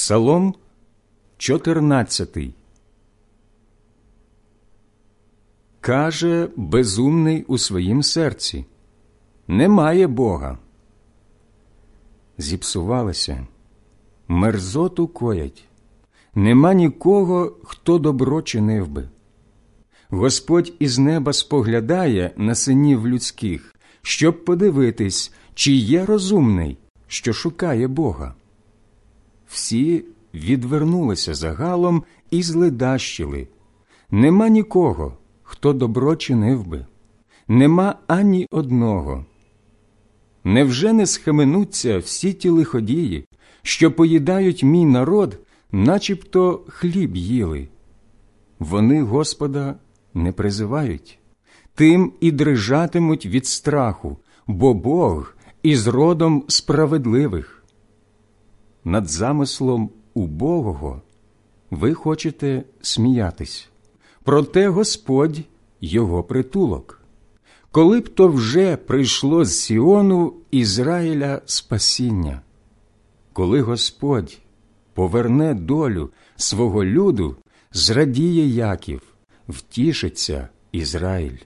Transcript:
Псалом 14 Каже безумний у своїм серці Немає Бога. Зіпсувалися, мерзоту коять, нема нікого, хто добро чинив би. Господь із неба споглядає на синів людських, щоб подивитись, чи є розумний, що шукає Бога. Всі відвернулися загалом і зледащили. Нема нікого, хто добро чинив би, нема ані одного. Невже не схаменуться всі ті лиходії, що поїдають мій народ, начебто хліб їли? Вони Господа не призивають, тим і дрижатимуть від страху, бо Бог із родом справедливих. Над замислом убогого ви хочете сміятись, проте Господь його притулок. Коли б то вже прийшло з Сіону Ізраїля спасіння, коли Господь поверне долю свого люду, зрадіє Яків, втішиться Ізраїль.